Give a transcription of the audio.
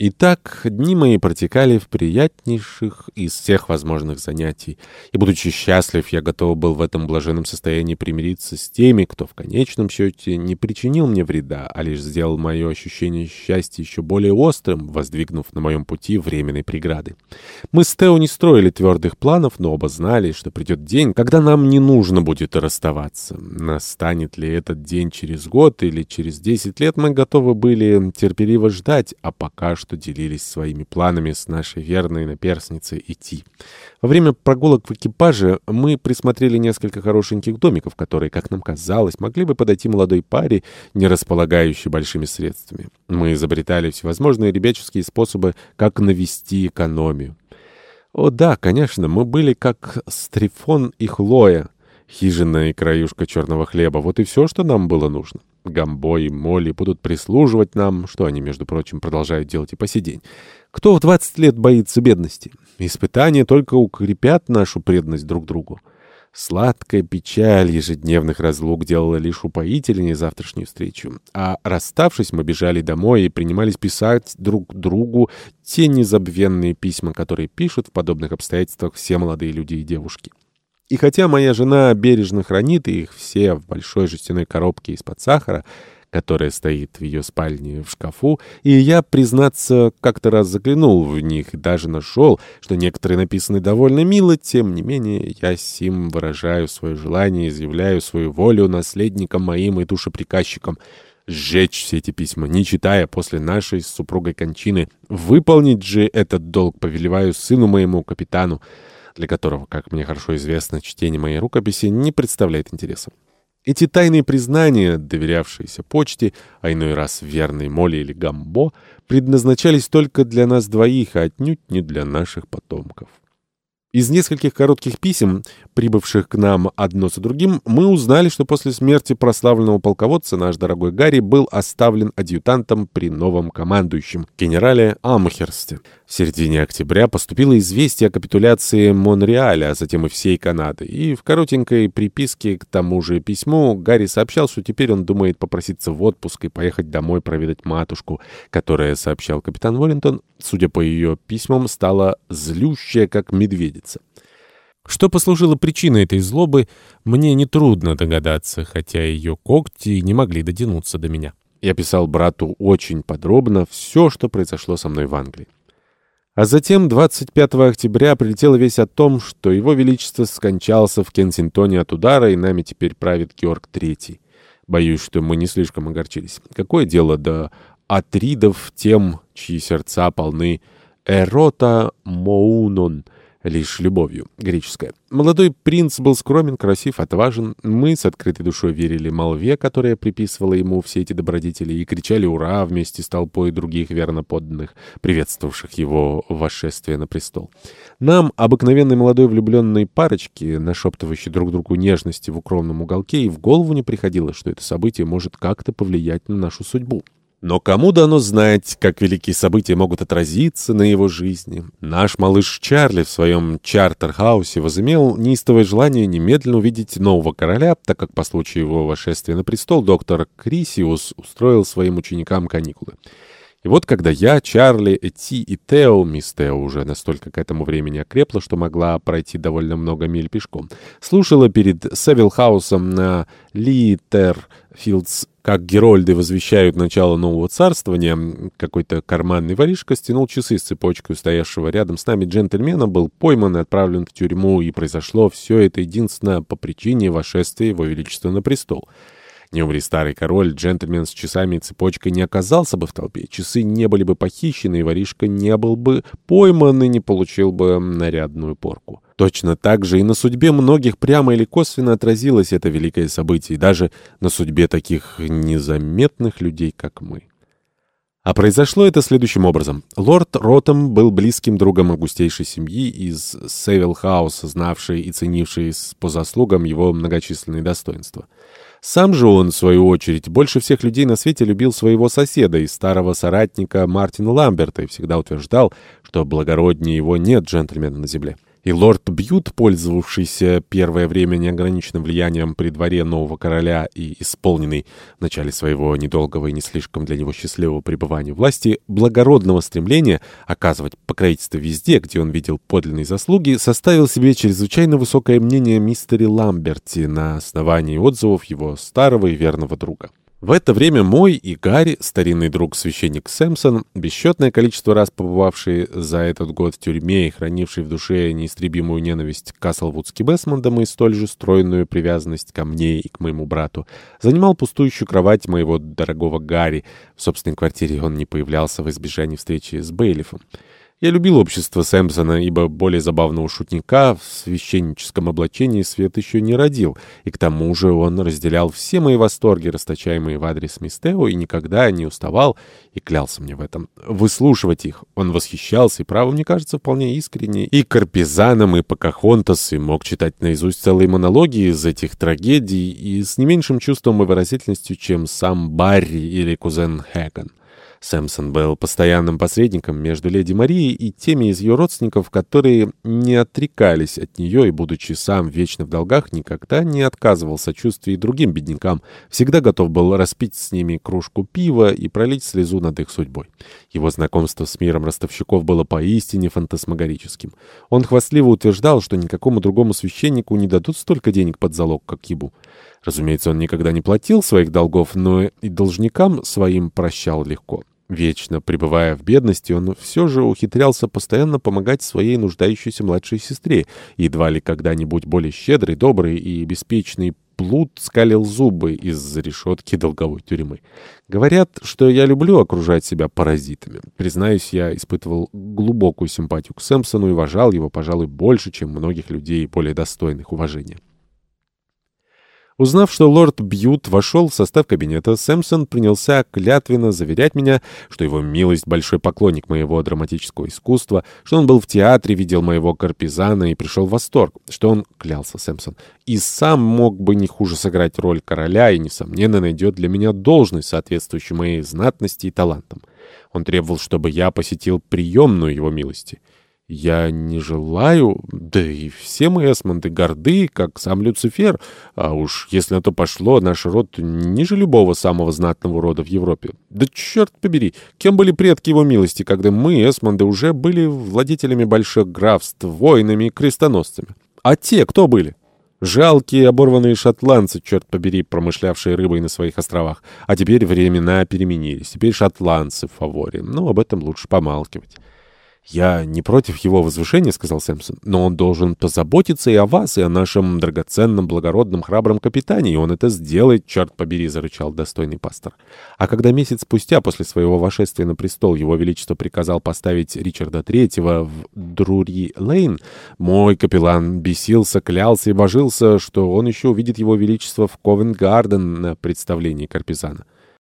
Итак, дни мои протекали в приятнейших из всех возможных занятий, и, будучи счастлив, я готов был в этом блаженном состоянии примириться с теми, кто в конечном счете не причинил мне вреда, а лишь сделал мое ощущение счастья еще более острым, воздвигнув на моем пути временной преграды. Мы с Тео не строили твердых планов, но оба знали, что придет день, когда нам не нужно будет расставаться. Настанет ли этот день через год или через десять лет, мы готовы были терпеливо ждать, а пока что что делились своими планами с нашей верной наперсницей Ити. Во время прогулок в экипаже мы присмотрели несколько хорошеньких домиков, которые, как нам казалось, могли бы подойти молодой паре, не располагающей большими средствами. Мы изобретали всевозможные ребяческие способы, как навести экономию. О да, конечно, мы были как Стрифон и Хлоя, хижина и краюшка черного хлеба. Вот и все, что нам было нужно. Гамбо и Молли будут прислуживать нам, что они, между прочим, продолжают делать и по сей день. Кто в 20 лет боится бедности? Испытания только укрепят нашу преданность друг другу. Сладкая печаль ежедневных разлук делала лишь упоительнее завтрашнюю встречу. А расставшись, мы бежали домой и принимались писать друг другу те незабвенные письма, которые пишут в подобных обстоятельствах все молодые люди и девушки. И хотя моя жена бережно хранит их все в большой жестяной коробке из-под сахара, которая стоит в ее спальне в шкафу, и я, признаться, как-то раз заглянул в них и даже нашел, что некоторые написаны довольно мило, тем не менее я сим выражаю свое желание, изъявляю свою волю наследникам моим и душеприказчикам сжечь все эти письма, не читая после нашей с супругой кончины. Выполнить же этот долг повелеваю сыну моему, капитану, для которого, как мне хорошо известно, чтение моей рукописи не представляет интереса. Эти тайные признания, доверявшиеся почте, а иной раз верной Молли или Гамбо, предназначались только для нас двоих, а отнюдь не для наших потомков. Из нескольких коротких писем, прибывших к нам одно за другим, мы узнали, что после смерти прославленного полководца наш дорогой Гарри был оставлен адъютантом при новом командующем, генерале Амхерсте. В середине октября поступило известие о капитуляции Монреаля, а затем и всей Канады. И в коротенькой приписке к тому же письму Гарри сообщал, что теперь он думает попроситься в отпуск и поехать домой проведать матушку, которая, сообщал капитан Уоррентон, судя по ее письмам, стала злющая, как медведица. Что послужило причиной этой злобы, мне нетрудно догадаться, хотя ее когти не могли дотянуться до меня. Я писал брату очень подробно все, что произошло со мной в Англии. А затем 25 октября прилетела весть о том, что его величество скончался в Кенсингтоне от удара, и нами теперь правит Георг III. Боюсь, что мы не слишком огорчились. Какое дело до атридов тем, чьи сердца полны «эрота моунон», лишь любовью, греческая. Молодой принц был скромен, красив, отважен. Мы с открытой душой верили молве, которая приписывала ему все эти добродетели, и кричали «Ура!» вместе с толпой других верно подданных, приветствовавших его восшествие на престол. Нам, обыкновенной молодой влюбленной парочке, нашептывающей друг другу нежности в укромном уголке, и в голову не приходило, что это событие может как-то повлиять на нашу судьбу. Но кому дано знать, как великие события могут отразиться на его жизни? Наш малыш Чарли в своем чартерхаусе возымел неистовое желание немедленно увидеть нового короля, так как по случаю его вошествия на престол доктор Крисиус устроил своим ученикам каникулы. И вот когда я, Чарли, Эти и Тео, мисс Тео уже настолько к этому времени окрепла, что могла пройти довольно много миль пешком, слушала перед Севилхаусом на Литерфилдс как герольды возвещают начало нового царствования, какой-то карманный воришка стянул часы с цепочкой стоявшего рядом с нами джентльмена, был пойман и отправлен в тюрьму, и произошло все это единственно по причине вошествия его величества на престол. Не умри старый король, джентльмен с часами и цепочкой не оказался бы в толпе, часы не были бы похищены, и воришка не был бы пойман и не получил бы нарядную порку. Точно так же и на судьбе многих прямо или косвенно отразилось это великое событие, и даже на судьбе таких незаметных людей, как мы. А произошло это следующим образом. Лорд Ротом был близким другом августейшей семьи из Севилхауса, знавшей и ценившей по заслугам его многочисленные достоинства. Сам же он, в свою очередь, больше всех людей на свете любил своего соседа и старого соратника Мартина Ламберта и всегда утверждал, что благороднее его нет джентльмена на земле. И лорд Бьют, пользовавшийся первое время неограниченным влиянием при дворе нового короля и исполненный в начале своего недолгого и не слишком для него счастливого пребывания власти, благородного стремления оказывать покровительство везде, где он видел подлинные заслуги, составил себе чрезвычайно высокое мнение мистере Ламберти на основании отзывов его старого и верного друга. В это время мой и Гарри, старинный друг священник Сэмпсон, бесчетное количество раз побывавший за этот год в тюрьме и хранивший в душе неистребимую ненависть к Каслвудски Бесмондам и столь же стройную привязанность ко мне и к моему брату, занимал пустующую кровать моего дорогого Гарри. В собственной квартире он не появлялся в избежании встречи с Бейлифом. Я любил общество Сэмпсона, ибо более забавного шутника в священническом облачении свет еще не родил, и к тому же он разделял все мои восторги, расточаемые в адрес Мистео, и никогда не уставал, и клялся мне в этом, выслушивать их. Он восхищался, и право, мне кажется, вполне искренне, и Карпизаном, и Покахонтас, и мог читать наизусть целые монологи из этих трагедий, и с не меньшим чувством и выразительностью, чем сам Барри или кузен Хэган. Сэмсон был постоянным посредником между леди Марией и теми из ее родственников, которые не отрекались от нее и, будучи сам вечно в долгах, никогда не отказывал сочувствии другим беднякам, всегда готов был распить с ними кружку пива и пролить слезу над их судьбой. Его знакомство с миром ростовщиков было поистине фантасмагорическим. Он хвастливо утверждал, что никакому другому священнику не дадут столько денег под залог, как ему. Разумеется, он никогда не платил своих долгов, но и должникам своим прощал легко. Вечно пребывая в бедности, он все же ухитрялся постоянно помогать своей нуждающейся младшей сестре, едва ли когда-нибудь более щедрый, добрый и беспечный плут скалил зубы из-за решетки долговой тюрьмы. Говорят, что я люблю окружать себя паразитами. Признаюсь, я испытывал глубокую симпатию к Сэмпсону и уважал его, пожалуй, больше, чем многих людей более достойных уважения. Узнав, что лорд Бьют вошел в состав кабинета, Сэмпсон принялся клятвенно заверять меня, что его милость — большой поклонник моего драматического искусства, что он был в театре, видел моего Карпизана и пришел в восторг, что он, клялся Сэмпсон, и сам мог бы не хуже сыграть роль короля и, несомненно, найдет для меня должность, соответствующую моей знатности и талантам. Он требовал, чтобы я посетил приемную его милости. Я не желаю, да и все мы эсмонды горды, как сам Люцифер, а уж если на то пошло, наш род ниже любого самого знатного рода в Европе. Да черт побери, кем были предки его милости, когда мы, эсмонды, уже были владетелями больших графств, воинами и крестоносцами? А те кто были? Жалкие оборванные шотландцы, черт побери, промышлявшие рыбой на своих островах. А теперь времена переменились, теперь шотландцы в фаворе, но об этом лучше помалкивать. «Я не против его возвышения», — сказал Сэмпсон, «но он должен позаботиться и о вас, и о нашем драгоценном, благородном, храбром капитане, и он это сделает, черт побери», — зарычал достойный пастор. А когда месяц спустя после своего вошествия на престол его величество приказал поставить Ричарда Третьего в Друри-Лейн, мой капеллан бесился, клялся и божился, что он еще увидит его величество в Ковент-Гарден на представлении Карпизана.